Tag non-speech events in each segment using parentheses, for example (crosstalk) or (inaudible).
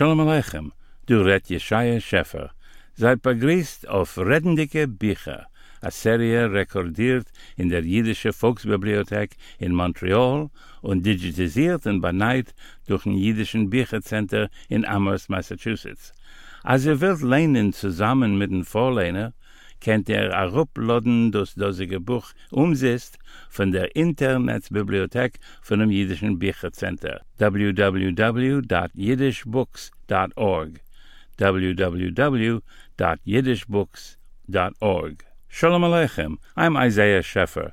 Shalom Aleichem, du red Jeshaya Scheffer. Seid begrüßt auf Redendike Bücher, a Serie rekordiert in der Jüdische Volksbibliothek in Montreal und digitalisiert und beneit durch ein Jüdischen Büchercenter in Amherst, Massachusetts. Als ihr wollt lehnen zusammen mit dem Vorlehner, kennt ihr a ruploden das dosige Buch umzist von der Internetbibliothek von dem Jüdischen Büchercenter. www.yiddishbooks.org www.yiddishbooks.org Shalom Aleichem, I'm Isaiah Scheffer.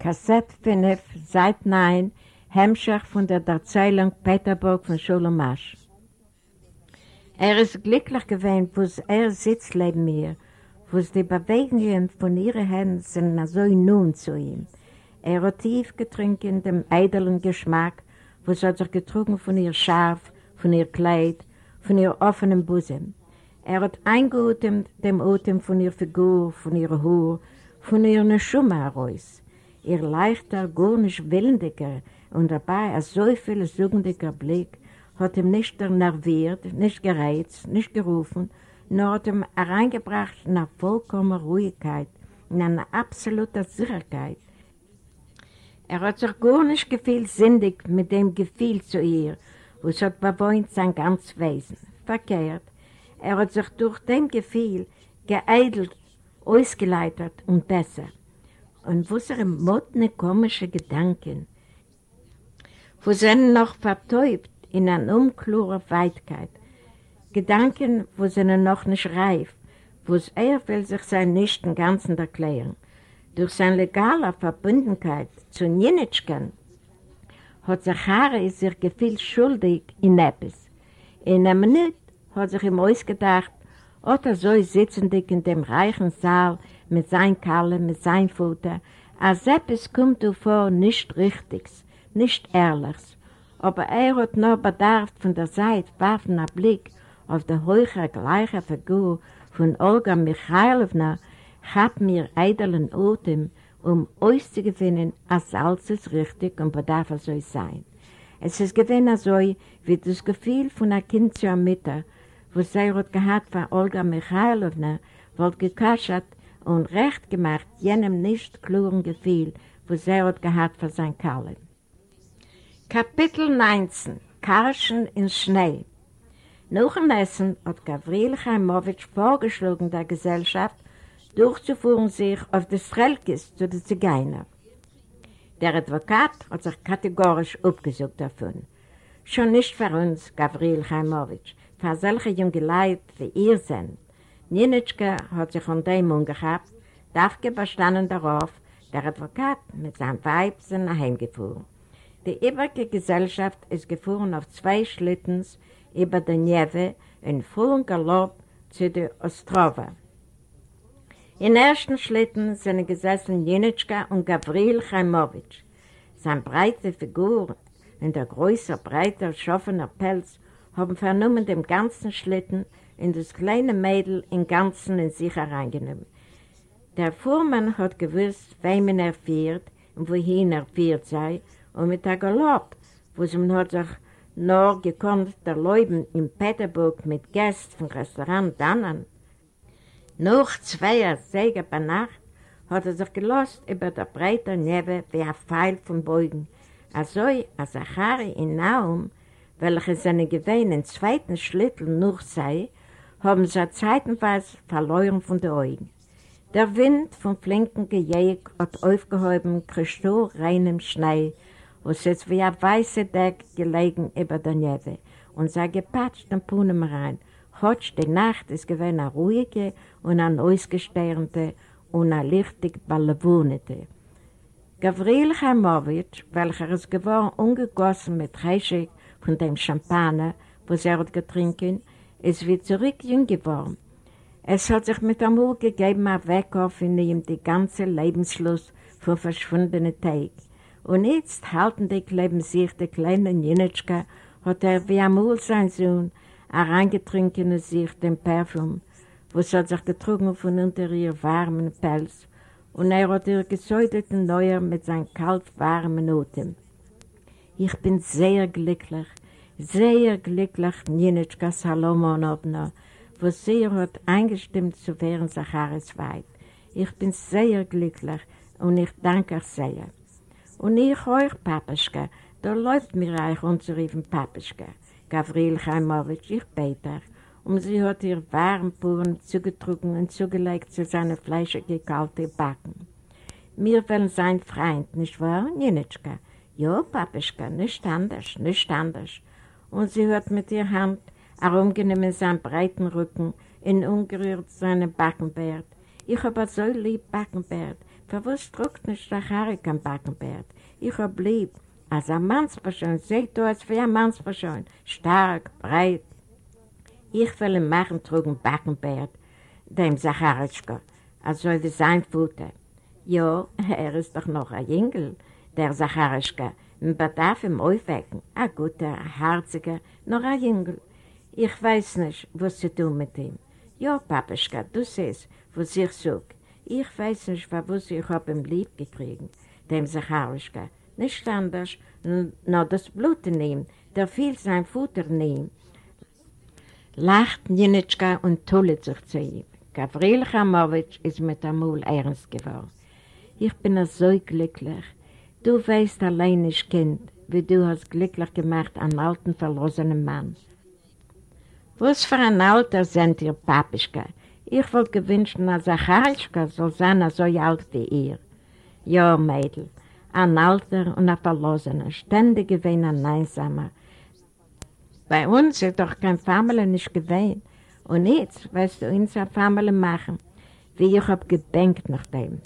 Kassett 5, Seit 9, Hemmschach von der Erzählung Peterburg von Scholomasch. Er ist glücklich gewesen, wo er sitzt neben mir, wo die Bewegungen von ihren Händen sind so nun zu ihm. Er hat tief getrunken dem eidelen Geschmack, wo hat sich getrunken von ihr Schaf, von ihr Kleid, von ihr offenen Busen. Er hat eingeatemt dem Atem von ihrer Figur, von ihrer Haar, von ihrer Schumme heraus. Ihr leichter, gar nicht willendiger und dabei ein so viel suchendiger Blick hat ihm nicht nerviert, nicht gereizt, nicht gerufen, nur hat ihm hereingebracht in eine vollkommene Ruhigkeit, in eine absolute Sicherheit. Er hat sich gar nicht gefühlt sindig mit dem Gefühl zu ihr, was hat bewohnt sein ganzes Wesen. Verkehrt, er hat sich durch dem Gefühl geeidelt, ausgeleitet und besser. Und wo sind modne komische Gedanken, wo sind noch vertäubt in einer unklaren Weitkeit, Gedanken, wo sind noch nicht reif, wo er will sich sein nicht im Ganzen erklären. Durch seine legale Verbundenheit zu Nienitschken hat Zachari sich gefühlt schuldig in etwas. In einer Minute hat sich ihm ausgedacht, oder so sitzen dick in dem reichen Saal mit sein Kalle, mit sein Futter, als etwas kommt vor nicht Richtiges, nicht Ehrliches. Aber er hat nur bedarf von der Seite warfen einen Blick auf die hohe gleiche Figur von Olga Michailowna, hat mir eidelen Atem, um auszugewinnen, als alles ist richtig und bedarf so sein. Es ist gewinn so, wie das Gefühl von einer Kind zur Mutter, was sie hat gehabt von Olga Michailowna, wollte gekaschert und recht gemacht jenem nicht klugen Gefühl, was sie hat gehabt von St. Karlen. Kapitel 19 Karschen in Schnee Nach dem Essen hat Gavril Chaimowitsch vorgeschlagen der Gesellschaft, durchzuführen sich auf das Strelkis zu den Zigeuner. Der Advokat hat sich kategorisch abgesucht davon. Schon nicht für uns, Gavril Chaimowitsch, für solche junge Leute wie ihr sind. Nienitschke hat sich von dem umgehabt, darf bestanden darauf, der Advokat mit seinem Weib sind nach Hause gefahren. Die übrige Gesellschaft ist gefahren auf zwei Schlittens über den Neve in vollen Galopp zu der Ostrova. In ersten Schlitten sind gesessen Jenitschka und Gavril Chaimowitsch. Seine breite Figur in der größer, breiter, schaffener Pelz haben vernommen dem ganzen Schlitten in das kleine Mädel im Ganzen in sich hereingenommen. Der Fuhrmann hat gewusst, wem er fährt und wohin er fährt sei, und mit der Galopp, wo sie hat sich nur gekonnt der Leuben in Peterburg mit Gästen vom Restaurant Dannen. Noch zwei Säge bei Nacht hat er sich gelost über der breite Neve wie ein Pfeil von Beugen, also als Achari in Naum welche seine gewähnen zweiten Schlittel noch sei, haben sie zeitenweise verloren von den Augen. Der Wind vom flinken Gejäg hat aufgehoben kristallreinem Schnee, was jetzt wie ein weißer Deck gelegen über der Neve und sei gepatscht am Punem rein. Hotsch, die Nacht ist gewesen eine ruhige und eine ausgesternte und eine lichtig ballewunete. Gavril Chaimowitsch, welcher ist geworden ungegossen mit Reschig von dem Champagner, was er hat getrinken, ist wie zurück jung geworden. Es hat sich mit Amur gegeben, ein Weckauf in ihm die ganze Lebenslust für verschwundene Teig. Und jetzt halten die Leben sich, die kleine Jenitschka, hat er wie Amur sein Sohn, hereingetrinken in sich den Parfum, was hat sich getrunken von unter ihr warmen Pelz, und er hat ihr gesäudet Neuer mit seinem kalt warmen Noten. Ich bin sehr glücklich, sehr glücklich, Nienitschka Salomonowna, wo sie hat eingestimmt zu werden, Sacharis weit. Ich bin sehr glücklich und ich danke euch sehr. Und ich euch, Papaschka, da läuft mir euch unzuriefen Papaschka. Gavril Chaimowitsch, ich bete Und sie hat ihr warm Puren zugetrunken und zugelegt zu seinen fleischigen, kalten Backen. Wir wollen sein Freund, nicht wahr, Nienitschka? Ja, Papischka, nicht anders, nicht anders. Und sie hat mit ihrer Hand herumgenommen seinen breiten Rücken und ungerührt seinen Backenbart. Ich habe so lieb Backenbart. Für was drückt nicht der Harik am Backenbart? Ich habe lieb, als ein Mannsperson, seht du als wie ein Mannsperson, stark, breit. Ich will ihn machen, trugen Backenbart, dem Sacharitschka, also wie sein Futter. Ja, (laughs) er ist doch noch ein Jüngel, der Sacharischka. Man bedarf ihm aufwecken. Ein guter, ein herziger, noch ein Jüngel. Ich weiß nicht, was zu tun mit ihm. Ja, Papischka, du siehst, was ich suche. Ich weiß nicht, was ich habe ihm lieb gekriegt, dem Sacharischka. Nicht anders, nur das Blut in ihm, der viel sein Futter in ihm. Lacht Jenitschka und tullet sich zu ihm. Gavril Chamowitsch ist mit der Mul ernst geworden. Ich bin so glücklich. Du weißt allein nicht, Kind, wie du hast glücklich gemacht einen alten, verlosenen Mann. Was für ein Alter sind ihr, Papischka? Ich wollte gewünscht, dass Zacharischka soll sein so alt wie ihr. Ja, Mädel, ein Alter und ein Verlosener, ständig gewesen ein Einsamer. Bei uns ist doch kein Familie nicht gewesen. Und jetzt weißt du uns eine Familie machen, wie ich hab gedenkt nach dem.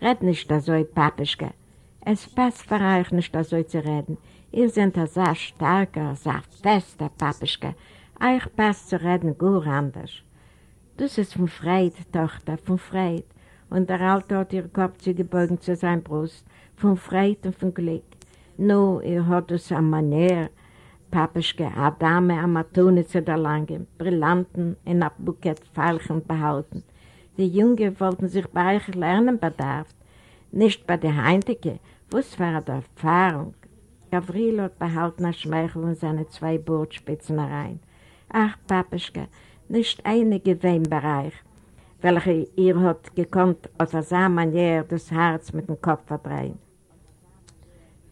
Red nicht so, Papischke. Es passt für euch nicht so zu reden. Ihr seid ein sehr starker, sehr fester Papischke. Euch passt zu reden gut anders. Das ist von Freit, Tochter, von Freit. Und der Alte hat ihr Kopf zugebeugen zu seiner Brust, von Freit und von Glück. Nur, ihr habt es an Manier, Papischke, eine Dame am Matone zu der Lange, Brillanten in einem Bukett Veilchen behalten. Die Jungen wollten sich bei euch lernen bedarf, nicht bei der Heintike, was war die Erfahrung? Gavril hat behalten ein Schmeichel in seine zwei Bordspitzen herein. Ach, Papischke, nicht einige Bereich, welche ihr habt gekonnt, auf dieser Manier das Herz mit dem Kopf verdrehen.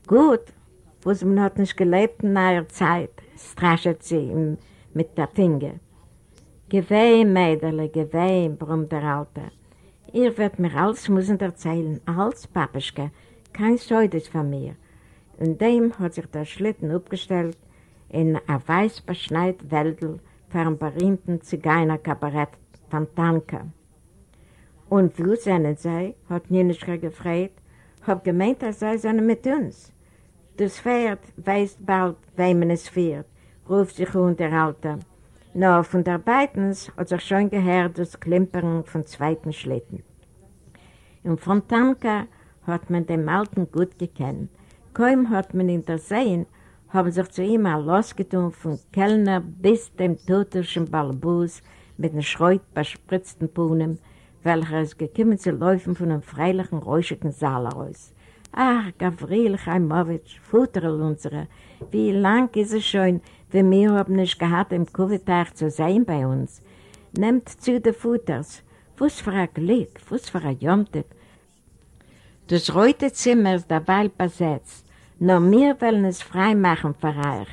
Gut, was man hat nicht gelebt in einer Zeit, straschet sie ihm mit der Finger. Gewein, Mädele, gewein, brummt der Alte. Ihr werdet mir alles müssen erzählen, alles, Papischke, kein Scheudes von mir. Und dem hat sich der Schlitten aufgestellt in ein weiß beschneit Wäldel für einen berühmten Zigeunerkabarett von Tanke. Und wo sind sie? hat Nienischka gefragt. Hab gemeint, dass sie sind mit uns. Das Pferd weiß bald, wem es fährt, ruft sich unter Alter. Nur von der Beitens hat sich schon gehört das Klimpern von zweiten Schlitten. In Fontanka hat man den Alten gut gekannt. Kaum hat man ihn gesehen, haben sich zu ihm ein losgetun von Kellner bis dem totischen Balbus mit den schreut bespritzten Puhnen, welcher es gekommen zu laufen von einem freilichen, räuschigen Saal aus. Ach, Gavril Chaimowitsch, Futterl unsere, wie lang ist es schon, wenn wir haben nicht gehabt, im Kuvetag zu sein bei uns. Nehmt zu den Futters, was für ein Glück, was für ein Jomtet. Das rote Zimmer ist dabei besetzt, nur wir wollen es frei machen für euch.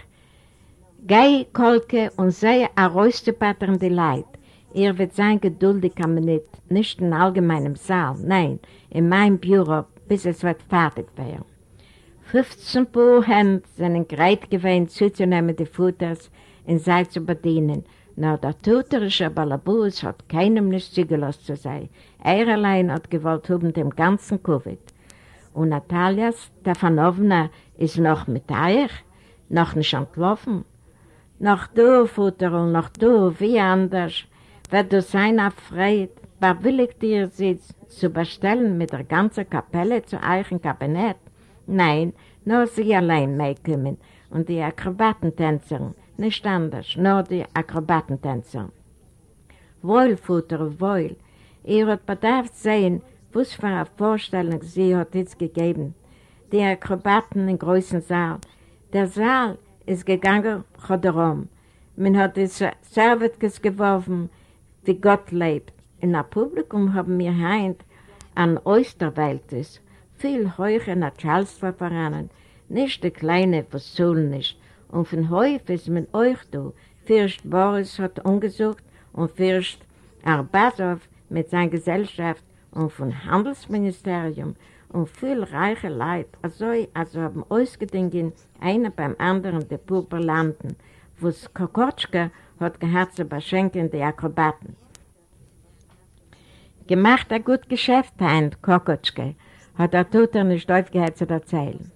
Gei, Kolke und sei ein Räusterpattern die Leid. Ihr wird sein geduldig am nicht, nicht in allgemeinem Saal, nein, in meinem Büro, bis es wird fertig werden. 15 Paar Hände sind gereit gewesen, zuzunehmen die Futters und sei zu bedienen. Nur der tuterische Balabus hat keinem nicht zugelassen zu sein. Er allein hat gewollt haben dem ganzen Covid. Und Natalia Stefanovna ist noch mit euch, noch nicht entlaufen. Noch du, Futterl, noch du, wie anders, wird du sein afraid, bewilligt dir sie zu bestellen mit der ganzen Kapelle zu euch im Kabinett? Nein, nur sie allein kommen und die Akrobatentänzerin, nicht anders, nur die Akrobatentänzerin. Wohl, Futter, wohl, ihr habt bedarf sehen, was für eine Vorstellung sie hat jetzt gegeben. Die Akrobaten im großen Saal. Der Saal ist gegangen darum. Man hat die Servetkes geworfen, wie Gott lebt. In der Publikum haben wir heint an Osterweltes, viel nach Charleston nicht die kleine, was soll nicht. Und von Häuf ist mit euch da. Fürst Boris hat umgesucht und Fürst Arbasow mit seiner Gesellschaft und vom Handelsministerium und viel reiche Leute, also, also haben ausgedingen, einer beim anderen die Purpurlanden, wo es Kokotschka hat gehört zu beschenken die Akrobaten. Gemacht ein gut Geschäft, ein Kokotschke, hat der Tutor nicht aufgehört zu erzählen.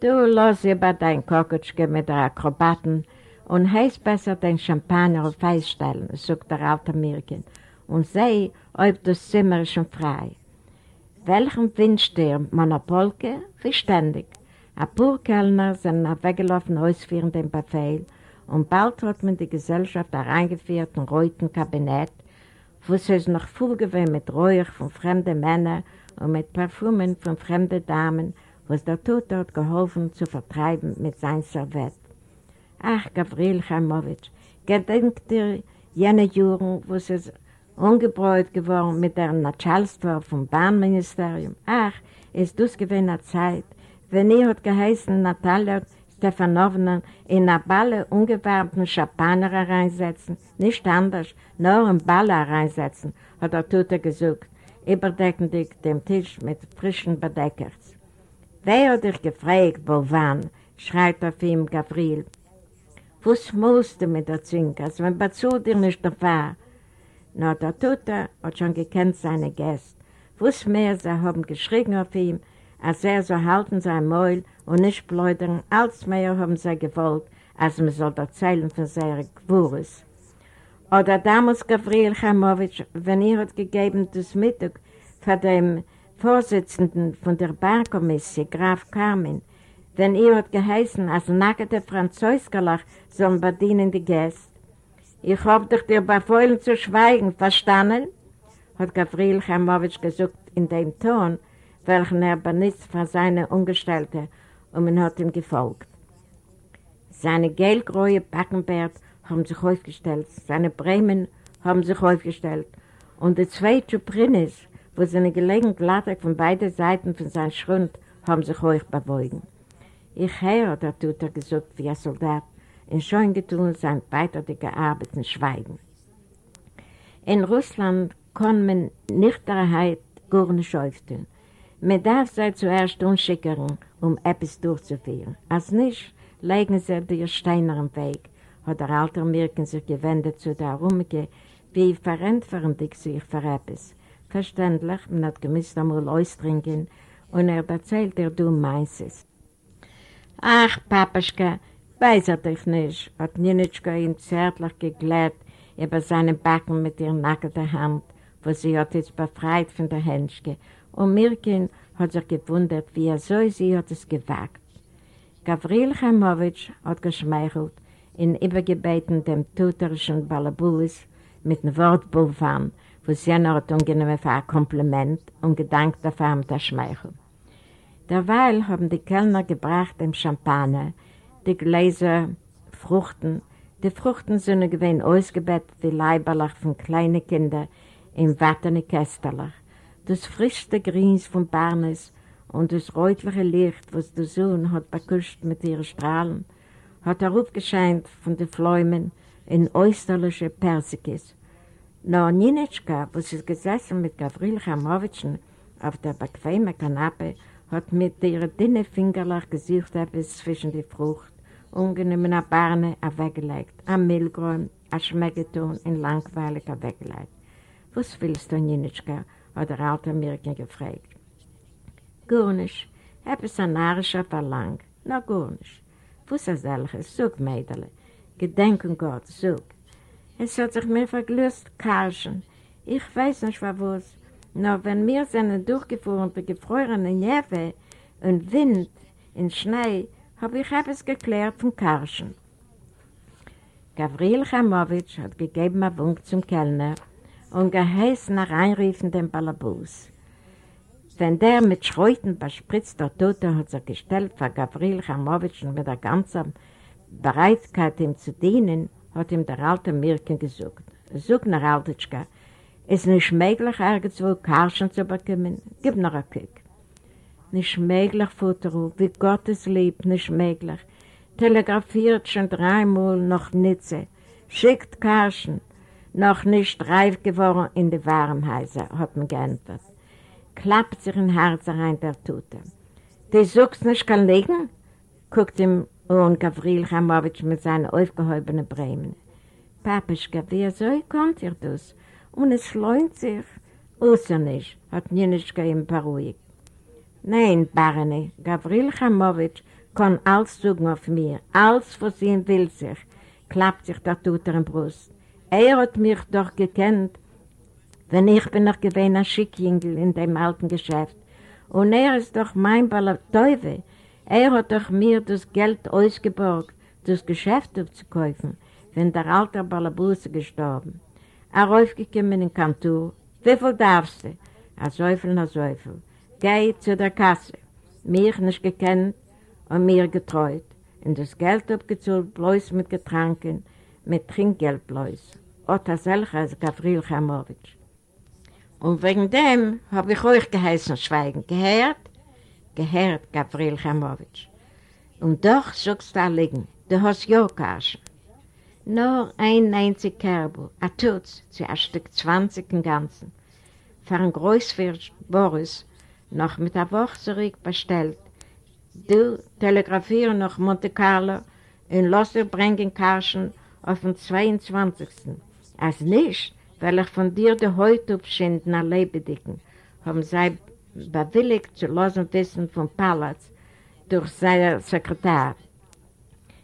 Du lass über dein Kokotschke mit der Akrobaten und heiß besser den Champagner auf Eis stellen, sagt der alte Mirkin, und seh, ob das Zimmer ist schon frei. Welchen wünscht dir, Monopolke? Verständig. Ein paar Kellner sind weggelaufen ausführen den Befehl und bald hat man die Gesellschaft hereingeführt in reuten Kabinett, wo es noch voll gewesen mit Räuch von fremden Männern und mit Parfümen von fremden Damen, was der Tod hat geholfen zu vertreiben mit seinem Servett. Ach, Gabriel Chaimowitsch, gedenkt dir jene Juren, wo es ungebräut geworden mit der Natschalstor vom Bahnministerium. Ach, ist das eine Zeit, wenn ihr hat geheißen, Natalia Stefanovna in eine Balle ungewärmten Champagner reinsetzen, nicht anders, nur in Balle reinsetzen, hat der Tote gesucht, überdeckend dem Tisch mit frischen Bedeckers. Wer hat dich gefragt, wo wann, schreit auf ihm Gabriel. Was musst du mit der Zinkers, wenn Batsu dir nicht war? Na, der Tote hat schon gekannt seine Gäste. Was mehr, sie haben geschrien auf ihm, als er so halten sein Mäul und nicht bläudern, als mehr haben sie gewollt, als man soll erzählen von seiner Gewurz. Oder damals Gabriel Chamowitsch, wenn ihr hat gegeben das Mittag für den Vorsitzenden von der Barkommissie, Graf Carmen, wenn ihr hat geheißen, als nackte Französkerlach sollen bedienen die Gäste, Ich hab dich dir befeuillen zu schweigen, verstanden? hat Gabriel Chamowitsch gesagt in dem Ton, welchen er benutzt für seine Ungestellte und man hat ihm gefolgt. Seine gelgräue Backenbärt haben sich aufgestellt, seine Bremen haben sich aufgestellt und die zwei Chuprinis, wo seine gelegen Glatte von beiden Seiten von seinem Schrund haben sich hoch bewogen. Ich höre, da tut er gesagt wie ein Soldat, in schon getun sein weiter die gearbeiteten Schweigen. In Russland kann man nicht der Heid gar nicht öffnen. Man darf sie zuerst unschickern, um etwas durchzuführen. Als nicht, legen sie dir Steiner im Weg, hat der alte Mirken sich gewendet zu der Rumke, wie verantwortlich sich für etwas. Verständlich, man hat gemisst einmal austrinken und er erzählt dir, du meinst es. Ach, Papaschka, Weiß er dich nicht, hat Ninitschka ihn zärtlich geglätt über seine Backen mit ihrer nackten Hand, wo sie hat jetzt befreit von der Henschke. Und Mirkin hat sich gewundert, wie er so sie hat es gewagt. Gavril Chamowitsch hat geschmeichelt, in übergebeten dem tuterischen Balabulis mit dem Wort Bulvan, wo sie hat ungenommen für ein Kompliment und gedankt dafür mit der Schmeichel. Derweil haben die Kellner gebracht dem Champagner, die Gläser Fruchten. Die Fruchten sind gewesen ausgebettet wie Leiberlach von kleinen Kindern in wattene Kästerlach. Das frischste Grins von Barnes und das rötliche Licht, was der Sohn hat bekuscht mit ihren Strahlen, hat er aufgescheint von den Fläumen in österliche Persikis. Nur Ninitschka, wo sie gesessen mit Gavril Chamowitschen auf der bequemen Kanappe, hat mit ihren dünnen Fingerlach gesucht etwas zwischen die Frucht ungenommen a Barne weggelegt, a Milgräum, a Schmecketon in langweilig weggelegt. Was willst du, Ninitschka? hat der alte Mirken gefragt. Gar nicht. Etwas an Narischer verlangt. Na, gar. Was ist solches? Sog, Mädele. Gedenken Gott, sag. Es hat sich mir verglüßt, Karlchen. Ich weiß nicht, was. Nur wenn wir sind durchgefahren bei gefrorenen Nerven und Wind und Schnee, habe ich etwas geklärt von Karlchen. Gavril Chamowitsch hat gegeben einen Wunk zum Kellner und geheißen nach Einriefen den Balabus. Wenn der mit Schreuten bespritzt der Tote hat sich gestellt vor Gavril Chamowitsch mit der ganzen Bereitkeit, ihm zu dienen, hat ihm der alte Mirken gesucht. Such nach Altitschka. Ist nicht möglich, irgendwo Karschen zu bekommen? Gib noch einen Kick. Nicht möglich, Futteru, wie Gottes Lieb, nicht möglich. Telegrafiert schon dreimal noch Nitze. Schickt Karschen. Noch nicht reif geworden in die Warmhäuser, hat man geantwortet. Klappt sich ein Herz rein der Tote. Du suchst nicht kann liegen? guckt ihm und Gavril Chamowitsch mit seinen aufgehäubenen Bremen. Papischka, wie so kommt ihr das? Und es leunt sich. Außer nicht, hat Nienischka ihm beruhigt. Nein, Barne, Gavril Chamowitsch kann alles suchen auf mir, alles, was ihm will sich, klappt sich der Tuter im Brust. Er hat mich doch gekannt, wenn ich bin noch gewesen ein Schickjüngel in dem alten Geschäft. Und er ist doch mein Teufel, er hat doch mir das Geld ausgeborgt, das Geschäft aufzukaufen, wenn der alte Balabuse gestorben. Er raufgekommen in den Kantor. Wie viel darfst du? A Säufel, a Säufel. Geh zu der Kasse. Mich nicht gekannt und mir getreut. Und das Geld abgezahlt, bloß mit Getränken, mit Trinkgeld bloß. Ota selcher als Gavril Chamowitsch. Und wegen dem habe ich euch geheißen schweigen. Gehört? gehört, Gavril Chamowitsch. Und doch sagst du liegen, du hast ja Kaschen. Nur ein einzig Kerbel, ein Tutz, zu ein Stück zwanzig im Ganzen. Für ein Großwirt Boris, noch mit der Woche zurück bestellt. Du telegrafiere nach Monte Carlo und lass dir bringen Kaschen auf den 22. Als nicht, weil ich von dir die Haut abschinden, ein Lebedicken, haben sie bewilligt zu losen wissen vom Palaz durch seinen Sekretär.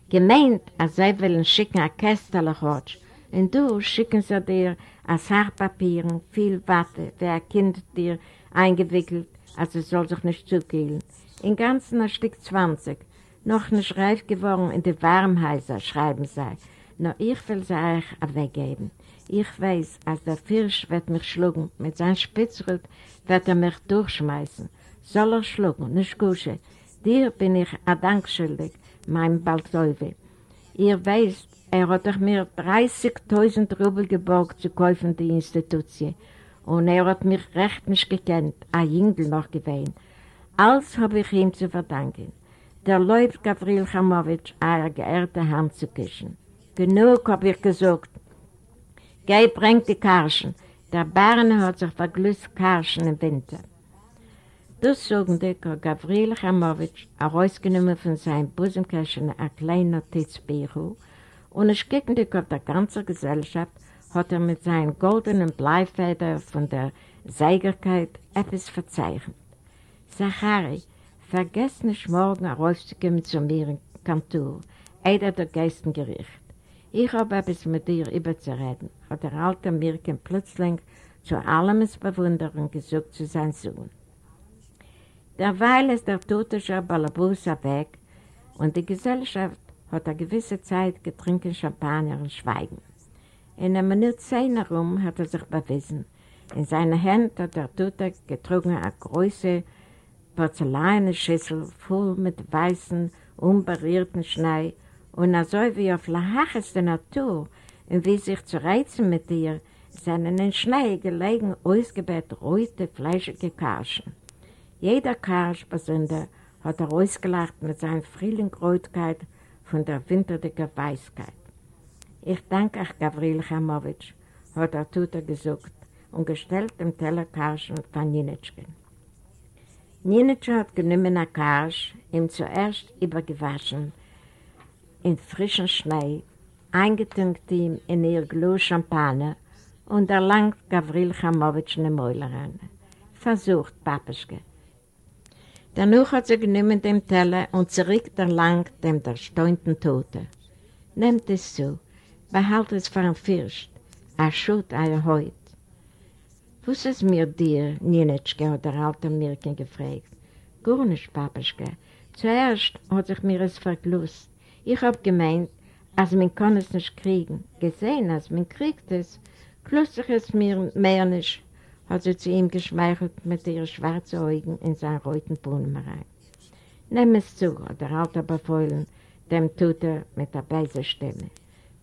Gemeint, als sie wollen schicken ein Kästerlechotsch und du schicken sie dir ein Sachpapieren, viel Watte, wie ein Kind dir eingewickelt, als es soll sich nicht zugehen. Im Ganzen ein Stück 20, noch nicht reif geworden in die Warmhäuser, schreiben sie. Nur ich will sie euch weggeben. Ich weiß, als der Fisch wird mich schlugen, mit seinem Spitzrück wird er mich durchschmeißen. Soll er schlugen, nicht kusche. Dir bin ich ein Dank schuldig, mein Baltäuwe. Ihr weißt, er hat mir 30.000 Rubel geborgt zu kaufen, die Institution. Und er hat mich recht nicht gekannt, ein Jüngel noch gewesen. Alles habe ich ihm zu verdanken. Der läuft Gavril Chamowitsch, eine geehrte Hand zu küssen. Genug habe ich gesagt, Geh, bring die Karschen. Der Bären hat sich verglüßt Karschen im Winter. Das sagen die Gavril Chamowitsch, herausgenommen von seinem Busenkästchen ein kleiner Notizbüro und es gegen die auf der ganzen Gesellschaft hat er mit seinen goldenen Bleifedern von der Seigerkeit etwas verzeichnet. Zachari, vergesst nicht morgen herauszukommen zu mir im Kantor, einer der Geistengericht. Ich habe etwas mit dir überzureden, hat der alte Mirken plötzlich zu allem Bewunderung gesucht zu seinem Sohn. Derweil ist der tote Balabusa weg und die Gesellschaft hat eine gewisse Zeit getrinken Champagner und Schweigen. In einer Minute zehn herum hat er sich bewiesen. In seiner Hand hat der Tote getrunken eine große Porzellanenschüssel voll mit weißen, unberührten Schnee und so wie auf der höchsten Natur und wie sich zu reizen mit ihr, sind in den Schnee gelegen ausgebett rote, fleischige Karschen. Jeder Karsch besonder hat er ausgelacht mit seiner Frühlingsrotkeit von der winterlichen Weißkeit. Ich danke euch, Gavril Chamowitsch, hat er Tuta gesucht und gestellt dem Teller Karschen von Nienitschken. Nienitschke hat genommen einen Karsch, ihm zuerst übergewaschen, in frischen Schnee, eingetunkt ihm in ihr Glas Champagner und erlangt Gavril Chamowitsch eine Mäulerin. Versucht, Papischke. Danach hat sie genommen den Teller und zurück erlangt dem der steunten Tote. Nehmt es zu, behalt es für ein Fürst, er schut ein Heut. Was ist mir dir, Nienetschke, hat der alte Mirken gefragt. Gar nicht, Papaschke. Zuerst hat sich mir es verglust. Ich hab gemeint, als man kann es nicht kriegen. Gesehen, als man kriegt es, sich es mir mehr nicht, hat sie zu ihm geschmeichelt mit ihren schwarzen Augen in seinen roten Brunnen rein. Nimm es zu, hat der alte befeuillen, dem tut er mit der beise Stimme.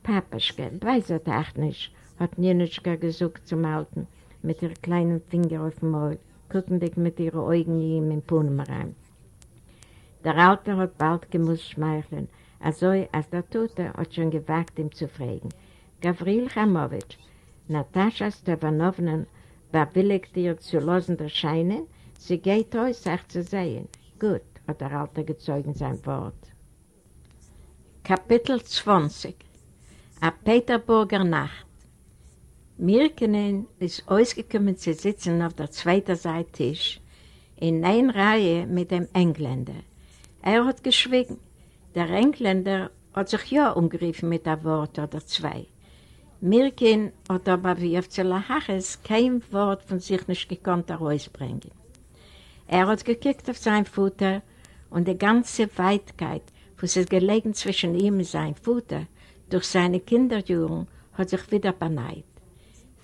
Papaschke, beise echt nicht, hat Nienetschke gesucht zum Alten, mit ihren kleinen Finger auf dem Maul, guckend mit ihren Augen ihm in Brunnen rein. Der Alte hat bald gemusst schmeicheln, also als der Tote hat schon gewagt, ihm zu fragen. Gavril Chamowitsch, Natascha Stevanovna bewilligt ihr zu losen der Scheine, sie geht euch, sagt zu sehen. Gut, hat der Alte gezeugt sein Wort. Kapitel 20 A Peterburger Nacht Mirkenen ist ausgekommen zu sitzen auf der zweiten Seite Tisch, in einer Reihe mit dem Engländer. Er hat geschwiegen. Der Engländer hat sich ja umgerufen mit einem Wort oder zwei. Mirkin hat aber wie auf Zelahaches kein Wort von sich nicht gekonnt herausbringen. Er hat gekickt auf sein Futter und die ganze Weitkeit, was es gelegen zwischen ihm und seinem Futter, durch seine Kinderjugend, hat sich wieder beneid.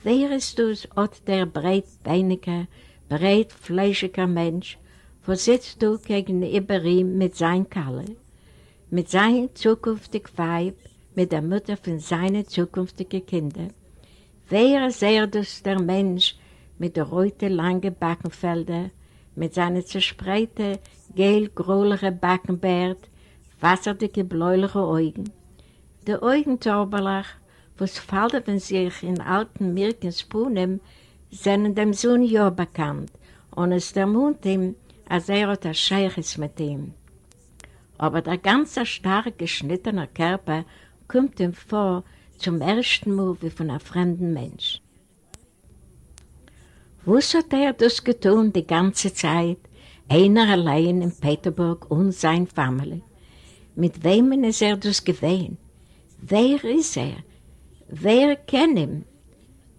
Wer ist das, hat der breitbeinige, breitfleischige Mensch, wo sitzt du gegenüber ihm mit seinem Kalle, mit seinem zukünftigen Weib, mit der Mutter von seinen zukünftigen Kindern? Wer ist er das der Mensch mit der roten langen Backenfelder, mit seinen zerspreiten, gel-gräulichen Backenbart, wasserdicke bläuliche Augen? Die Augen Zauberlach, was falten sich in alten Mirkenspunen, sind dem Sohn ja bekannt, und es der Mund ihm als er hat ein Scheiches mit ihm. Aber der ganze stark geschnittene Körper kommt ihm vor zum ersten Mal wie von einem fremden Mensch. Was hat er das getan die ganze Zeit, einer allein in Peterburg und sein Familie? Mit wem ist er das gewesen? Wer ist er? Wer kennt ihn?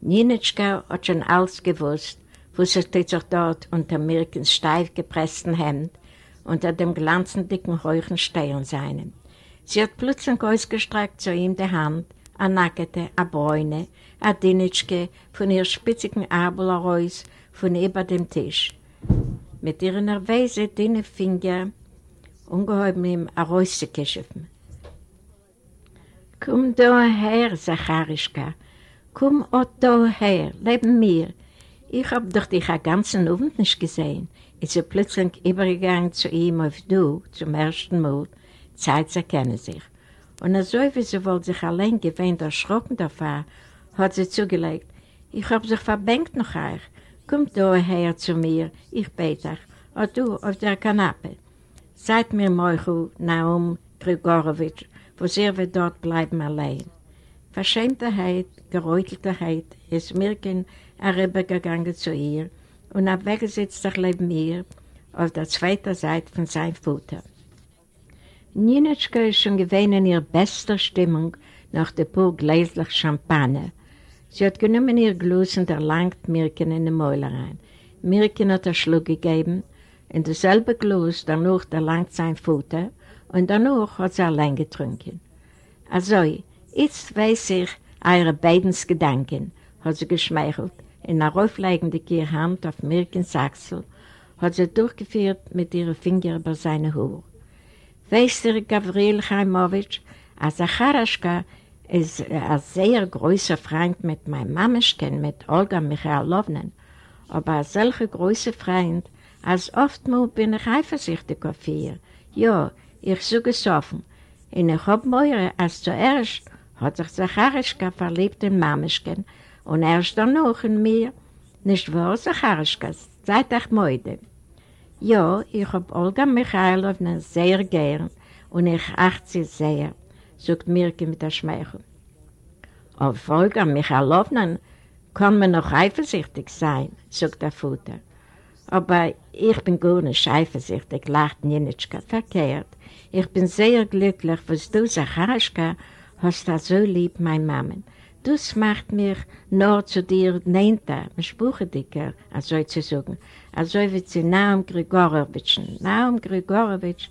Nienitschka hat schon alles gewusst, wuselte sich dort unter Mirkens steif gepressten Hemd, unter dem glanzend dicken heuchen Stern seinem. Sie hat plötzlich ausgestreckt zu ihm die Hand, a nackete, a bräune, a Dinitschke von ihr spitzigen Arbel heraus, von über dem Tisch. Mit ihren nervösen, dünnen Finger ungeheuben ihm a Reuse geschiffen. Komm da her, Zacharischka, komm auch da her, leben mir, ich hab doch dich den ganzen Abend nicht gesehen. Ist er plötzlich übergegangen zu ihm auf du, zum ersten Mal, Zeit zu erkennen sich. Und so wie sie wohl sich allein gewähnt erschrocken davon, hat sie zugelegt, ich hab sich verbänkt noch euch. Kommt da her zu mir, ich bete euch, und du auf der Kanape. Seid mir Moichu, Naum Grigorowitsch, wo sie wir dort bleiben allein. Verschämtheit, Geräuteltheit ist Mirken herübergegangen zu ihr und abweggesetzt sich neben ihr auf der zweiten Seite von seinem Futter. Ninetschka ist schon gewesen in ihrer besten Stimmung nach der pur gläslich Champagner. Sie hat genommen ihr Glas und erlangt Mirken in den Mäuler rein. Mirken hat einen Schluck gegeben, in dasselbe Glas danach erlangt sein Futter und danach hat sie allein getrunken. Also, jetzt weiß ich eure beiden Gedanken, hat sie geschmeichelt in einer aufleigenden Hand auf Mirkens Achsel, hat sie durchgeführt mit ihren Fingern über seine Haar. Weißt du, Gavril Chaimowitsch, als Acharaschka ist ein sehr großer Freund mit meinem Mameschken, mit Olga Michailowna, aber ein solcher großer Freund, als oftmals bin ich eifersüchtig auf ihr. Ja, ich suche es offen. Und ich hab mir, als zuerst hat sich Zacharischka verliebt in Mameschken, und erst danach in mir, nicht wahr, Sacharischka, seid euch müde. Ja, ich hab Olga Michailowna sehr gern und ich achte sie sehr, sagt Mirke mit der Schmeichel. Auf Olga Michailowna kann man noch eifersüchtig sein, sagt der Vater. Aber ich bin gar nicht eifersüchtig, lacht Nienitschka, verkehrt. Ich bin sehr glücklich, was du, Sacharischka, hast du so lieb, mein Mammen. Das macht mir nur zu dir nehnter, ein Spruchedicker, also zu sagen, also wie zu Naum Grigorowitsch. Naum Grigorowitsch,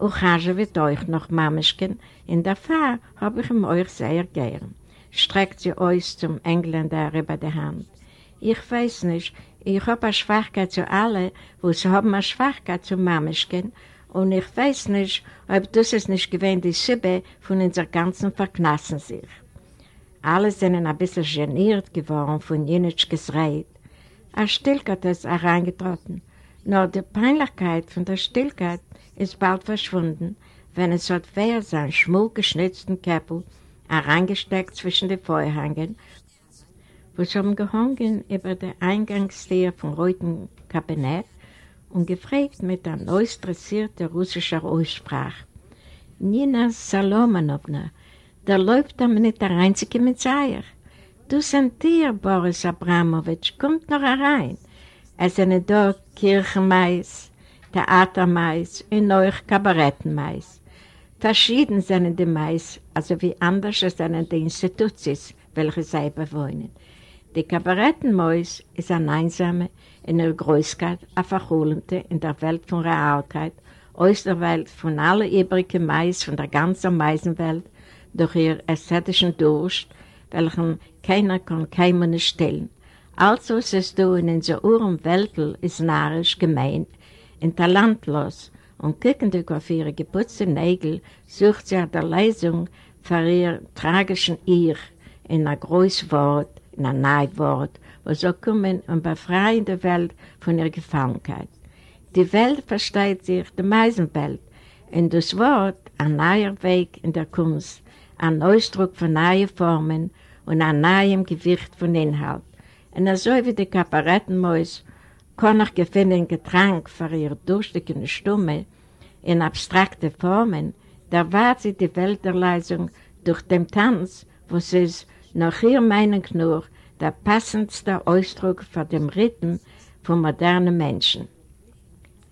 auch habe wird euch noch Mameschken, in der Fahr habe ich ihm euch sehr gern. Streckt sie euch zum Engländer über die Hand. Ich weiß nicht, ich habe eine Schwachkeit zu allen, wo sie haben eine Schwachkeit zu Mameschken, und ich weiß nicht, ob das es nicht gewähnt die Sibbe von unserer ganzen Verknassen sich. Alle sind ein bisschen geniert geworden von Jenitschkes Reit. Eine Stillkeit ist hereingetreten. Nur die Peinlichkeit von der Stillkeit ist bald verschwunden, wenn es hat wer seinen schmuckgeschnitzten Käppel hereingesteckt zwischen den Feuerhängen, wo sie haben gehangen über der Eingangstür vom roten Kabinett und gefragt mit einer neu dressierten russischen Aussprache. Nina Salomonowna, da läuft aber nicht der einzige Messiah. Du sind dir, Boris Abramowitsch, kommt noch herein. Es sind da Kirchenmais, Theatermais und euch Kabarettenmais. Verschieden sind die Mais, also wie anders sind die Institutions, welche sie bewohnen. Die Kabarettenmäus ist eine einsame, in der Größkeit, eine Verholende in der Welt von Realkeit, aus der Welt von allen übrigen Mais von der ganzen Meisenwelt, durch ihr ästhetischen Durst, welchen keiner kann keinem stellen. Also ist es du in unserer Uhren Weltel ist narrisch, gemein und talentlos und kickend auf ihre geputzten Nägel sucht sie der Lesung für ihr tragischen Ich in ein großes Wort, in ein neues Wort, wo so kommen und befreien die Welt von ihrer Gefangenheit. Die Welt versteht sich, die Meisenwelt, in das Wort ein neuer Weg in der Kunst, ein Ausdruck von neuen Formen und ein neuem Gewicht von Inhalt. Und so wie die Kabarettenmäus kann ich gefunden Getränk für ihre durstige Stimme in abstrakte Formen, da war sie die Welterleisung durch den Tanz, wo sie es nach ihrer Meinung nur der passendste Ausdruck für den Rhythm von modernen Menschen.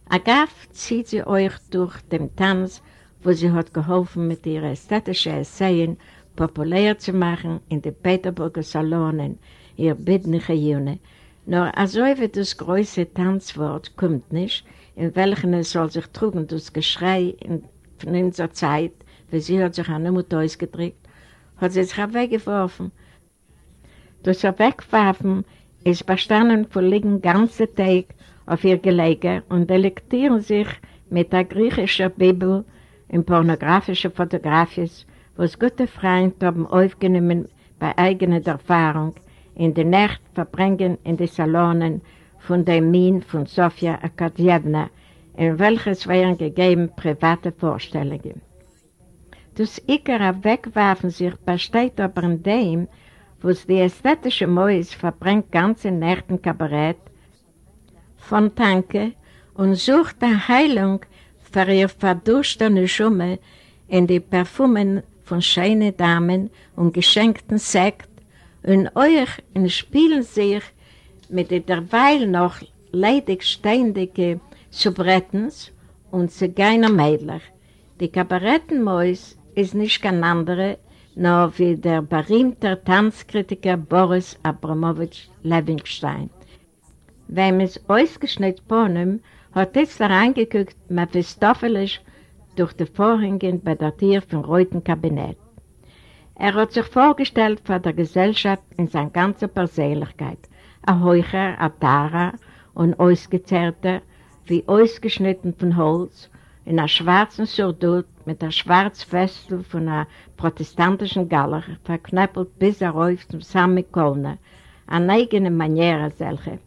Agaf zieht sie euch durch den Tanz wo sie hat geholfen, mit ihren ästhetischen Essayen populär zu machen in den Peterburger Salonen, ihr bittliche Jüne. Nur also wie das große Tanzwort kommt nicht, in welchem es soll sich trugen das Geschrei in, von unserer Zeit, wie sie hat sich an der Mutter ausgedrückt, hat sie sich weggeworfen. Das Wegwerfen ist bestanden von liegen ganze Tag auf ihr Gelege und delektieren sich mit der griechischen Bibel in pornografische Fotografien, was gute Freunde haben aufgenommen bei eigener Erfahrung, in der Nacht verbringen in den Salonen von der Min von Sofia Akadjewna, in welches wären gegeben private Vorstellungen. Das Ikera Wegwerfen sich besteht aber in dem, was die ästhetische Mäus verbringt ganze Nächten Kabarett von Tanke und sucht eine Heilung für ihr verdurstene Schumme in die Parfumen von schönen Damen und geschenkten Sekt und euch in Spielen sich mit der derweil noch leidig stehenden Subrettens und Zigeiner Mädler. Die Kabarettenmäus ist nicht kein anderer, nur wie der berühmte Tanzkritiker Boris Abramowitsch Levinstein. Wem es ausgeschnitten von hat Titzler reingeguckt, mephistophelisch durch die Vorhänge bei der Tür vom roten Kabinett. Er hat sich vorgestellt vor der Gesellschaft in seiner ganzen Persönlichkeit, ein Heucher, ein Tara und ausgezerrter, wie ausgeschnitten von Holz, in einer schwarzen Surdut mit einer schwarzen Festel von einer protestantischen Galler, verknöppelt bis er rauf zum Sammikolne, eine eigene Maniere solche.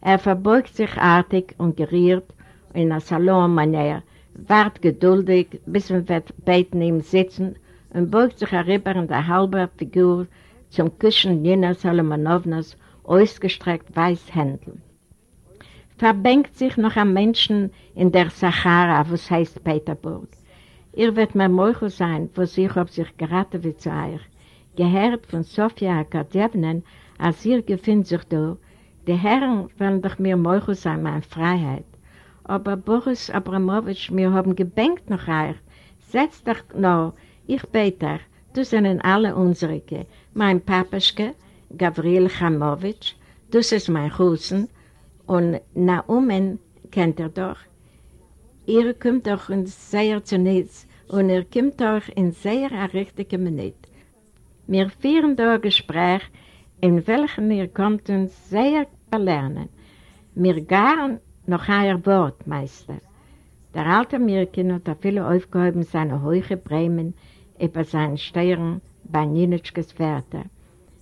Er verbeugt sich artig und geriert in einer Salonmanier, wart geduldig, bis wird beten ihm sitzen und beugt sich herüber in der halben Figur zum Küchen Nina Salomonownas ausgestreckt weiß Händel. Verbängt sich noch ein Menschen in der Sahara, was heißt Peterburg. Ihr wird mir Meuchel sein, wo sich auf sich geraten wird zu euch. Gehört von Sofia Akadjevnen, als ihr gefindet sich da, die Herren wollen doch mir Meuchel sein, meine Freiheit. Aber Boris Abramowitsch, wir haben gebänkt noch euch. Setz doch noch, ich bete, das sind alle unsere. Mein Papaschke, Gabriel Chamowitsch, das ist mein Husen, und Naumen kennt er doch. Ihr kommt doch in sehr zunächst, und er kommt doch in sehr richtige Minute. Wir führen da ein Gespräch, in welchem wir konnten sehr lernen. Wir garen noch ein Wort, Meister. Der alte Mirkin hat viele aufgehoben seine hohe Bremen über seinen Steuern bei Nienitschkes Pferde.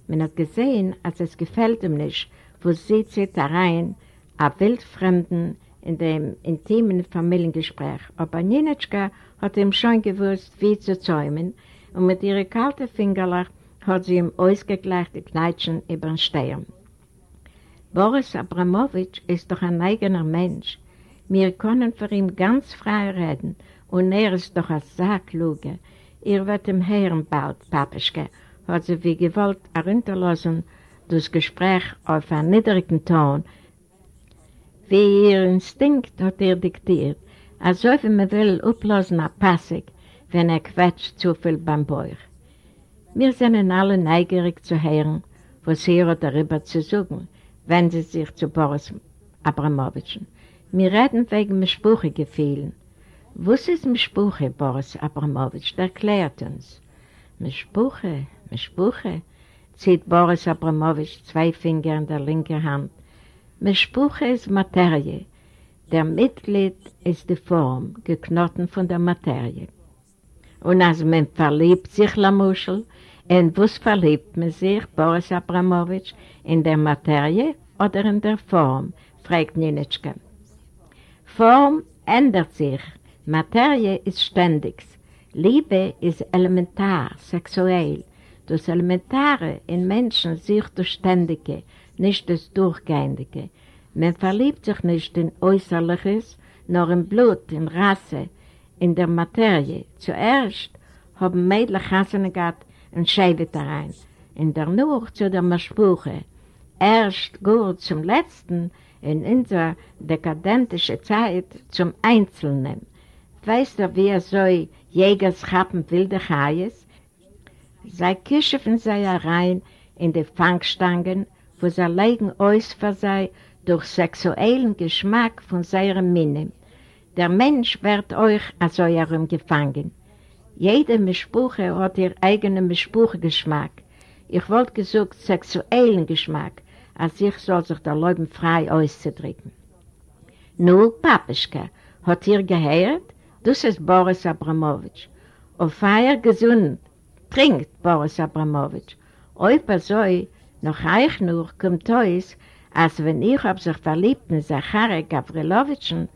Man hat gesehen, als es gefällt ihm nicht, wo sie zieht rein, a Wildfremden in dem intimen Familiengespräch. Aber Nienitschka hat ihm schon gewusst, wie zu zäumen, und mit ihren kalten Fingerlach hat sie ihm ausgegleichte Kneitschen über den Stern. Boris Abramowitsch ist doch ein eigener Mensch. Wir können für ihn ganz frei reden und er ist doch ein Sackluge. Ihr wird ihm hören bald, Papischke, hat sie wie gewollt herunterlassen das Gespräch auf einen niedrigen Ton. Wie ihr Instinkt hat er diktiert, als ob man will upplassen ein Passig, wenn er quetscht zu viel beim Bauch. Wir sind alle neugierig zu hören, was hat darüber zu sagen, sie sich zu Boris Abramowitschen. Wir reden wegen Mischbuche-Gefehlen. Was ist Mischbuche, Boris Abramowitsch? Erklärt uns. Mischbuche, Mischbuche, zieht Boris Abramowitsch zwei Finger in der linken Hand. Mischbuche ist Materie. Der Mitglied ist die Form, geknoten von der Materie. Und als man verliebt sich, la Muschel, in was verliebt man sich, Boris Abramowitsch, in der Materie oder in der Form, fragt Ninitschke. Form ändert sich, Materie ist ständig. Liebe ist elementar, sexuell. Das Elementare in Menschen sieht das Ständige, nicht das Durchgehende. Man verliebt sich nicht in Äußerliches, nur in Blut, in Rasse, in der Materie. Zuerst haben Mädchen Hasen gehabt, und scheidet rein. In der Nacht zu der Maschbuche, erst gut zum Letzten, in unserer dekadentischen Zeit zum Einzelnen. Weißt du, wie er so Jägers schappen wilde Chais? Sie kischfen sie rein in die Fangstangen, wo legen aus für sie durch sexuellen Geschmack von seinem Minne. Der Mensch wird euch als eurem gefangen. Jede Mischbuche hat ihr eigenen Mischbuche-Geschmack. Ich wollte gesagt sexuellen Geschmack, als ich soll sich der Leben frei auszudrücken. Nun, Papischka, hat ihr gehört? Das ist Boris Abramowitsch. Auf Feier gesund, trinkt Boris Abramowitsch. Euer so, noch euch nur, kommt aus, als wenn ich auf sich verliebten Zachary Gavrilowitschen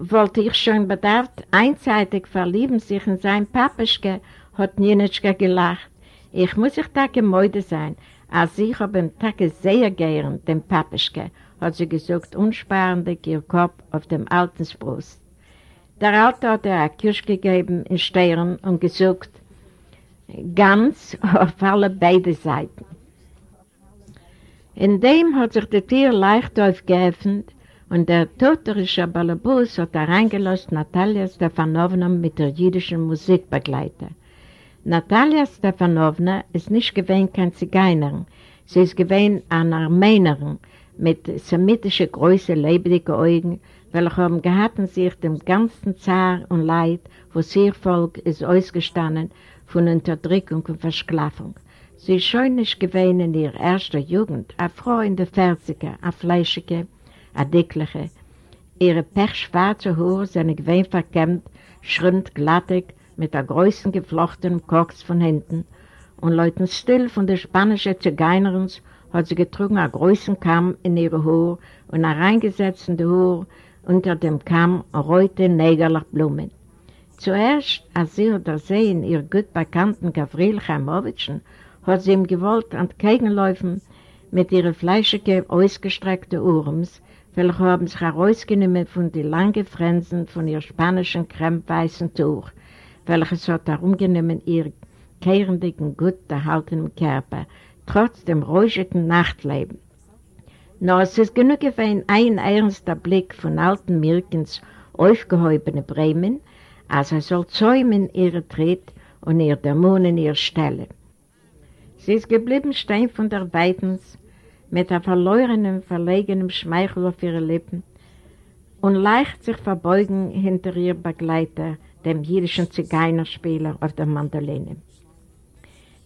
wollte ich schon bedarft, einseitig verlieben sich in sein Papischke, hat Nienitschke gelacht. Ich muss ich da gemäude sein, als ich habe im Tag sehr gern den Papischke, hat sie gesagt, unsparendig ihr Kopf auf dem alten Brust. Der Alte hat ihr eine Kirsch gegeben in Stern und gesagt, ganz auf alle beide Seiten. In dem hat sich der Tier leicht aufgeöffnet und der toterische Balabus hat reingelassen Natalia Stefanovna mit der jüdischen Musikbegleiter. Natalia Stefanovna ist nicht gewähnt kein Zigeunerin, sie ist gewähnt eine Armenerin mit semitischen Größe lebendigen Augen, welche haben gehatten sich dem ganzen Zar und Leid, wo ihr Volk ist ausgestanden von Unterdrückung und Versklavung. Sie ist schon nicht gewähnt in ihrer ersten Jugend, eine Frau in der 40er, eine Fleischige, a dickliche. Ihre pechschwarze Haare sind gewähnt verkämmt, schrimmt glattig, mit der größten geflochtenen Koks von hinten. Und leuten still von der spanischen Zigeinerins hat sie getrunken einen großen Kamm in ihre Haare und einen reingesetzten Haar unter dem Kamm reute nägerlich Blumen. Zuerst, als sie oder sie in ihr gut bekannten Gavril Chaimowitschen, hat sie ihm gewollt entgegenläufen mit ihren fleischigen, ausgestreckten Urms, welche haben sich herausgenommen von den langen Fränsen von ihr spanischen krempweißen Tuch, welches hat herumgenommen ihr kehrendigen, gut erhaltenen Körper, trotz dem ruhigen Nachtleben. Nur es ist genug gewesen ein ernster Blick von alten Mirkens aufgehäubene Bremen, als er soll zäumen ihre Tritt und ihr Dämon in ihr Stelle. Sie ist geblieben stehen von der Weitens, mit einem verlorenen, verlegenen Schmeichel auf ihre Lippen und leicht sich verbeugen hinter ihr Begleiter, dem jüdischen Zigeunerspieler auf der Mandoline.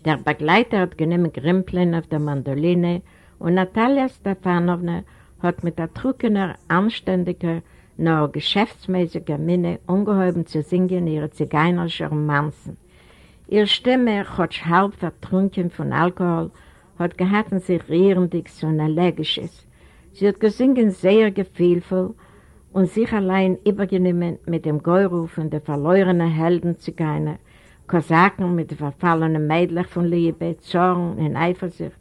Der Begleiter hat genommen Grimpeln auf der Mandoline und Natalia Stefanovna hat mit der trockener, anständiger, nur geschäftsmäßiger Minne ungeheuben zu singen ihre zigeunerische Romanzen. Ihre Stimme, hat halb vertrunken von Alkohol, hat gehatten sich rierendiges und allergisches. Sie hat gesungen sehr gefühlvoll und sich allein übergenommen mit dem Geurufen der verlorenen Heldenzigeuner, Kosaken mit verfallenen Mädchen von Liebe, Zorn und Eifersucht,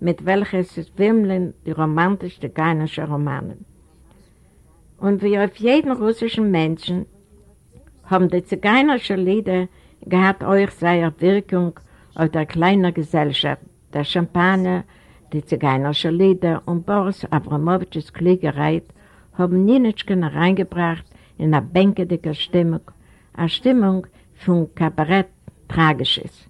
mit welches es wimmeln die romantischste geinische Romanen. Und wie auf jeden russischen Menschen haben die zigeunerische Lieder gehabt euch seine Wirkung auf der kleinen Gesellschaft, der Champagner, die zigeunerische Lieder und Boris Abramowitsches Kliegerei haben Nienitschken reingebracht in eine bänkendicke Stimmung, eine Stimmung von Kabarett Tragisches.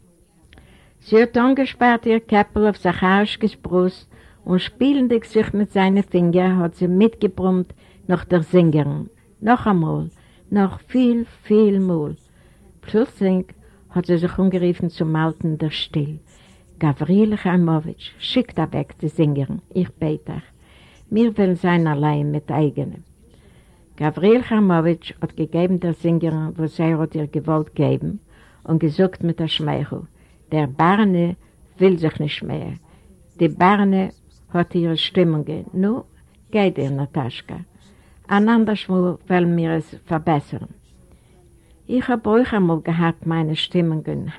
Sie hat angesperrt ihr Käppel auf Sacharischkes Brust und spielendig sich mit seinen Fingern hat sie mitgebrummt nach der Sängerin. Noch einmal, noch viel, viel Mal. Plötzlich hat sie sich umgerufen zum Alten der Still. Gavril Chaimowitsch, schickt da weg die Sängerin, ich bete euch. Wir wollen sein allein mit eigenen. Gavril Chaimowitsch hat gegeben der Sängerin, was er hat ihr gewollt geben und gesucht mit der Schmeichel. Der Barne will sich nicht mehr. Die Barne hat ihre Stimmungen. Nun geht ihr, Nataschka. Ein anderes Mal wollen wir es verbessern. Ich habe euch einmal gehabt, meine Stimmungen.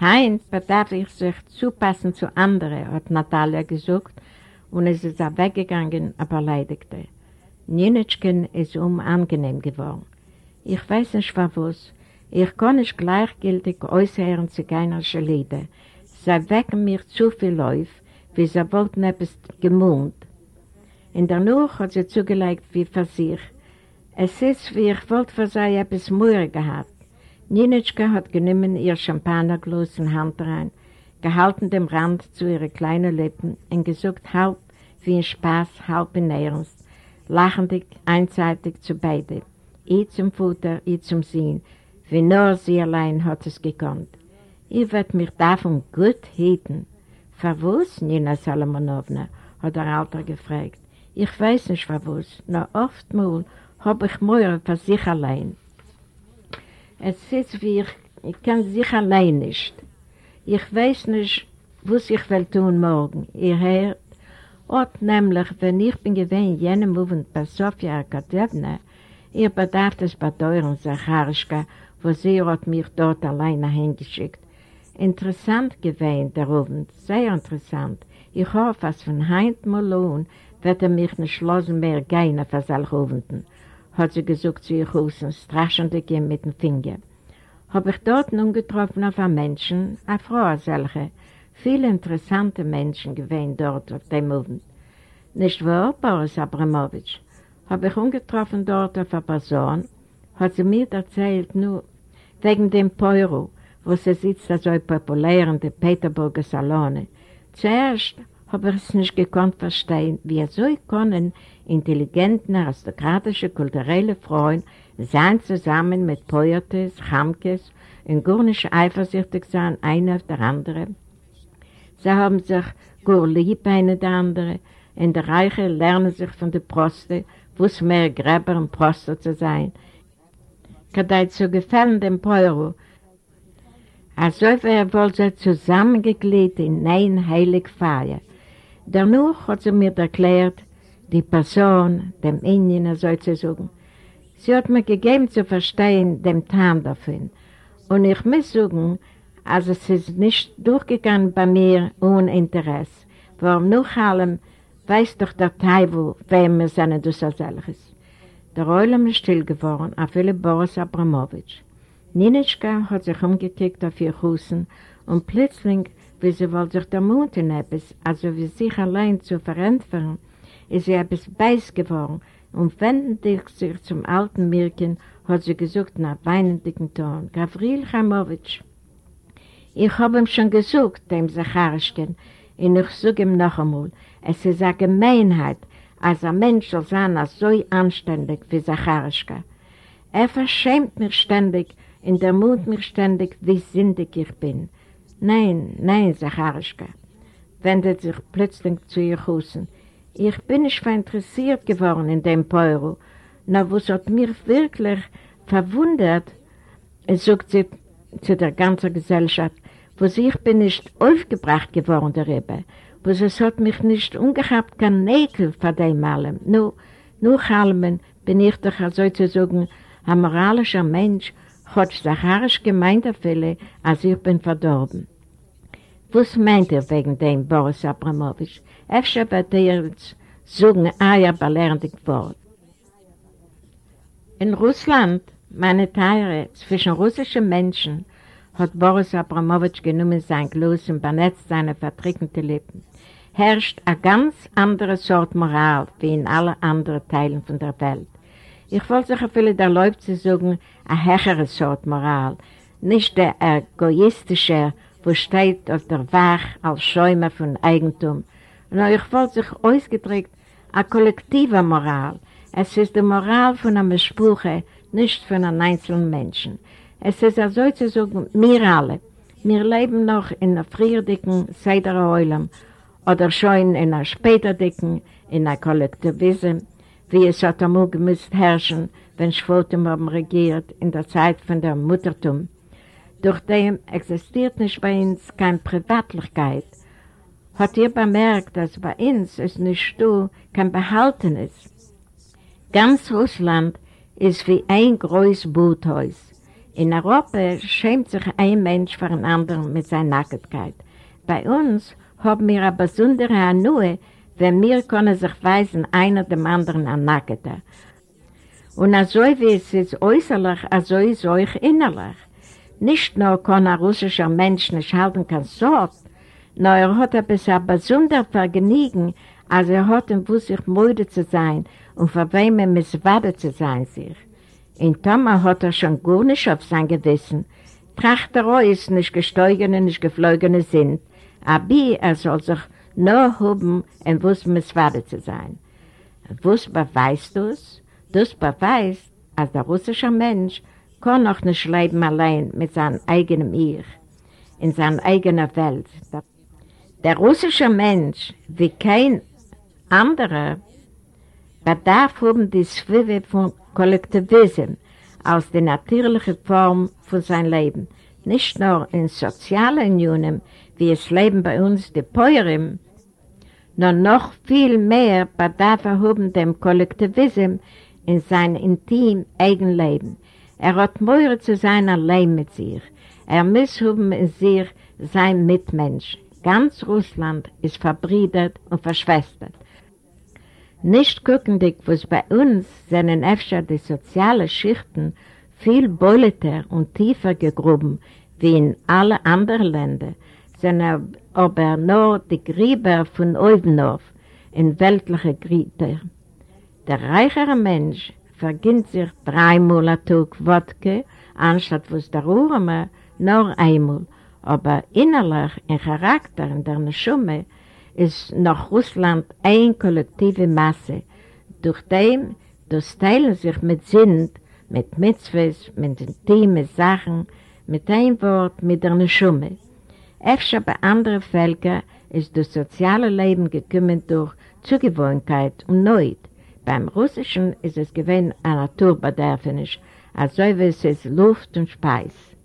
Heinz bedarf ich sich zupassen zu anderen, hat Natalia gesagt, und es ist auch weggegangen, aber leidigte. Nienitschken ist unangenehm geworden. Ich weiß nicht, was, ich kann nicht gleichgültig äußern zigeunerische Lieder. Sie wecken mir zu viel Läuf, wie sie wollten etwas gemund. In der Nacht hat sie zugelegt wie für sich. Es ist, wie ich wollte für sie etwas Mühe gehabt. Ninitschka hat genommen ihr Champagnerglas in Hand rein, gehalten dem Rand zu ihren kleinen Lippen und gesucht halb wie in Spaß, halb in Ernst, lachendig, einseitig zu beiden. Ich zum Futter, ich zum Sehen, wie nur sie allein hat es gekonnt. Ich werde mich davon gut hüten. Verwus, Nina Salomonowna, hat der Alter gefragt. Ich weiß nicht verwus, nur oftmals habe ich mehr für sich allein. Es ist wie ich, ich kann sich allein nicht. Ich weiß nicht, was ich will tun morgen. Ihr hört, und nämlich, wenn ich bin gewesen, jenem Moment bei Sofia Akadewna, ihr bedarf es bei teuren Sacharischka wo sie hat mich dort alleine hingeschickt. Interessant gewesen, der Abend, sehr interessant. Ich hoffe, dass von Heint Malone wird er mich nicht schlossen mehr gehen auf solche Abenden, hat sie gesagt zu ihr Haus und straschend ihm mit dem Finger. Habe ich dort nun getroffen auf einen Menschen, eine Frau solche, viele interessante Menschen gewesen dort auf dem Abend. Nicht wahr, Boris Abramowitsch? Habe ich ungetroffen dort auf eine Person, hat sie mir erzählt, nur wegen dem Peuro, wo sie sitzt so populär in den Peterburger Salone. Zuerst habe ich es nicht gekonnt verstehen, wie er so können intelligenten, aristokratische, kulturelle Frauen sein zusammen mit Poetes, Chamkes und gar nicht eifersüchtig sein, eine auf der andere. Sie haben sich gar lieb eine der andere, und die Reiche lernen sich von den Proste, wo es mehr Gräber und Proste zu sein, kadei zu gefallen dem Peuro, als ob er wohl so zusammengeglied in ein heilig Feier. Danach hat sie mir erklärt, die Person, dem Indien, so zu sagen. Sie hat mir gegeben zu verstehen, dem Tarn davon. Und ich muss sagen, also es ist nicht durchgegangen bei mir ohne Interesse. Warum nach allem weiß doch der Taiwo, wem wir sind, du so solches. Der Eulam ist still geworden, auf viele Boris Abramowitsch. Ninitschka hat sich umgekickt auf ihr Hussen und plötzlich, wie sie wohl sich der Mund in etwas, also wie sich allein zu verändern, ist sie etwas beiß geworden und wendend sich zum alten Mirken, hat sie gesucht nach weinendigen Ton. Gavril Chamowitsch. Ich habe ihm schon gesucht, dem Zacharischen, und ich suche ihm noch einmal. Es ist eine Gemeinheit, als ein Mensch soll sein so anständig wie Zacharischka. Er verschämt mich ständig und er mut mich ständig, wie sindig ich bin. Nein, nein, Zacharischka, wendet sich plötzlich zu ihr Husen. Ich bin nicht verinteressiert geworden in dem Peuro, nur was hat mich wirklich verwundert, sagt sie zu der ganzen Gesellschaft, was ich bin nicht aufgebracht geworden darüber, was es hat mich nicht umgehabt, kein Nägel von dem allem. Nur, nur allem bin ich doch sozusagen ein moralischer Mensch, hat Zacharisch gemeint viele, als ich bin verdorben. Was meint ihr wegen dem, Boris Abramowitsch? Efter ihr jetzt sagen, Eier belerndig Wort. In Russland, meine Teile, zwischen russischen Menschen, hat Boris Abramowitsch genommen sein Gloss und benetzt seine vertrickende Lippen, herrscht eine ganz andere Sort Moral wie in allen anderen Teilen von der Welt. Ich wollte sich vielleicht erlaubt zu sagen, eine höhere Sort Moral, nicht der egoistische, wo steht auf der Wach als Schäumer von Eigentum, sondern ich wollte sich ausgedrückt, eine kollektive Moral. Es ist die Moral von einem Spruch, nicht von einem einzelnen Menschen. Es ist also zu sagen, wir alle, wir leben noch in einer früherdicken Seiderheulam oder schon in einer späterdicken, in einer Kollektivismus, wie es hat einmal gemusst herrschen, wenn Schwotum haben regiert in der Zeit von der Muttertum. Durch dem existiert nicht bei uns keine Privatlichkeit. Hat ihr bemerkt, dass bei uns es nicht so kein Behaltenes. Ganz Russland ist wie ein großes Boothaus. In Europa schämt sich ein Mensch vor einem anderen mit seiner Nacktheit. Bei uns haben wir eine besondere Anue, wenn wir können sich weisen, einer dem anderen an Nackter. Und so wie es ist äußerlich, so ist es euch innerlich. Nicht nur kann ein russischer Mensch nicht halten kein Sort, nur er hat ein bisschen besonder Vergnügen, als er hat im Wus sich müde zu sein und für wem er misswade zu sein sich. In Thomas hat er schon gar nicht auf sein Gewissen. Tracht er ist nicht gesteugene, nicht geflogene sind, aber er soll sich nur haben, in was misswade zu sein. Was beweist das? Das beweist, als der russische Mensch kann auch nicht leben allein mit seinem eigenen Ich, in seiner eigenen Welt. Der russische Mensch, wie kein anderer, bedarf haben die Zwiebel von Kollektivismus als die natürliche Form für sein Leben. Nicht nur in sozialen Unionen, wie es leben bei uns die Päuerin, sondern noch viel mehr bedarf er haben dem Kollektivismus in sein intim Eigenleben. Er hat mehr zu sein allein mit sich. Er muss haben in sich sein Mitmensch. Ganz Russland ist verbrüdert und verschwestert. Nicht guckendig, was bei uns seinen öfter die sozialen Schichten viel beuleter und tiefer gegruben wie in alle anderen Länder, sind aber nur die Gräber von Ovenhof in weltliche Grieter. Der reichere Mensch verginnt sich dreimal am Tag Wodka, anstatt was der Urme nur einmal, aber innerlich in Charakter in der Schumme ist noch Russland eine kollektive Masse, durch dem das Teilen sich mit Sinn, mit Mitzvahs, mit intimen Sachen, mit einem Wort, mit der Schumme. Efter bei anderen Völkern ist das soziale Leben gekommen durch Zugewohnkeit und Neut. Beim Russischen ist es gewesen ein Naturbedürfnis, also wie es ist Luft und Speis.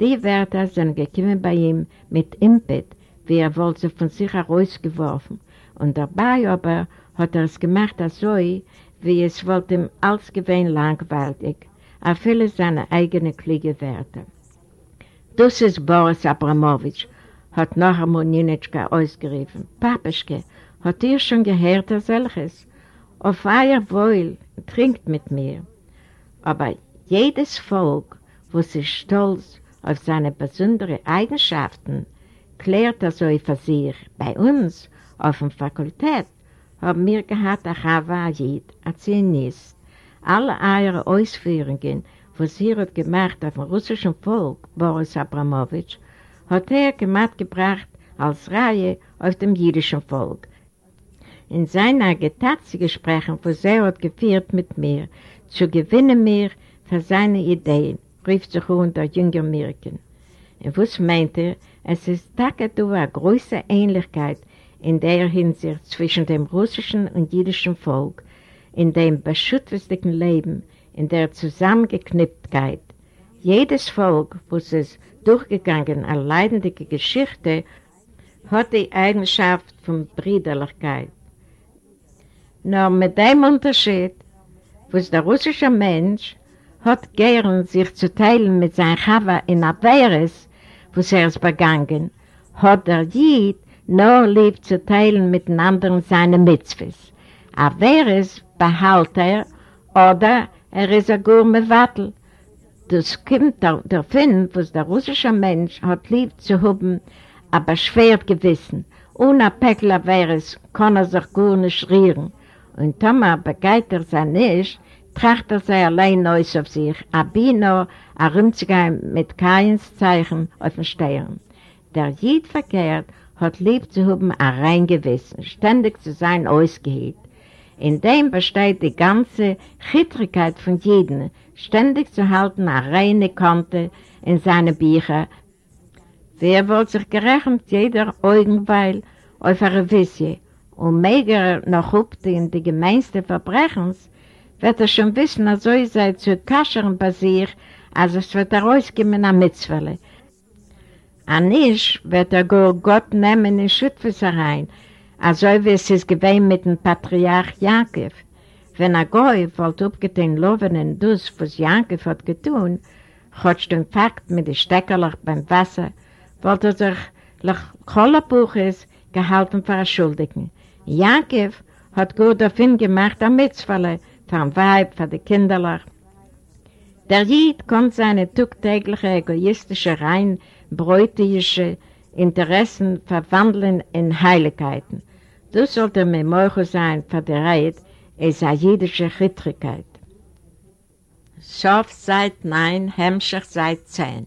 Die Wörter sind gekommen bei ihm mit Impet, wie er wollte sie von sich herausgeworfen. Und dabei aber hat er es gemacht so, wie es wollte ihm als gewinn langweilig, er viele seine eigenen Kliegewerte. Das ist Boris Abramowitsch, hat noch einmal Ninitschka ausgerufen. Papischke, hat ihr schon gehört als solches? Auf euer Wohl, trinkt mit mir. Aber jedes Volk, wo sich stolz auf seine besonderen Eigenschaften klärt er so für sich. Bei uns, auf der Fakultät, haben wir gehabt ein Chavajid, ein Zionist. Alle eure Ausführungen, was ihr habt gemacht auf dem russischen Volk, Boris Abramowitsch, hat er gemacht gebracht als Reihe auf dem jüdischen Volk. In seiner Agitatiegesprächen, wo er hat geführt mit mir, zu gewinnen mir für seine Ideen, rief sich um der jünger Mirken. Und was meint er, es ist Takatu eine große Ähnlichkeit in der Hinsicht zwischen dem russischen und jüdischen Volk, in dem beschützten Leben, in der Zusammengeknipptheit. Jedes Volk, wo es durchgegangen eine leidende Geschichte, hat die Eigenschaft von Brüderlichkeit. Nur mit dem Unterschied, was der russische Mensch hat gern sich zu teilen mit seinem Chava in Averes, was er es begangen, hat der Jid nur lieb zu teilen mit den anderen seine Mitzvahs. Averes behält er oder er ist ein Gurme Wattel. Das kommt davon, was der russische Mensch hat lieb zu haben, aber schwer gewissen. Ohne Päckler wäre es, kann er sich gar nicht rühren. Und Thomas begeit er sich nicht, tracht er sich allein aus auf sich, aber nur herumzugehen mit keins Zeichen auf den Stern. Der Jid verkehrt hat lieb zu haben ein rein Gewissen, ständig zu sein ausgehebt. In dem besteht die ganze Chittrigkeit von jedem, ständig zu halten eine reine Kante in seine Bücher, Wer wollte sich gerechnet jeder Augenweil auf eine Visie und mehr noch in die gemeinsten Verbrechens, wird er schon wissen, dass so sei zu kaschern bei sich, als es wird er rausgeben am Mitzwelle. An ich wird er gar Gott nehmen in Schüttfes herein, also wie es ist gewesen mit dem Patriarch Jakob. Wenn er Goy wollte aufgetein loben in das, was Jakob hat getun, hat den Fakt mit den Steckerlach beim Wasser, wollte sich nach Kolapuches gehalten für Schuldigen. Jakob hat gut auf ihn gemacht am Mitzfalle, ein Weib, für die Kinderlach. Der Jid konnte seine tagtägliche egoistische, rein bräutische Interessen verwandeln in Heiligkeiten. Das sollte mir Moche sein für die Reit, es eine jüdische Chittrigkeit. Schof seit 9, Hemmschicht seit 10.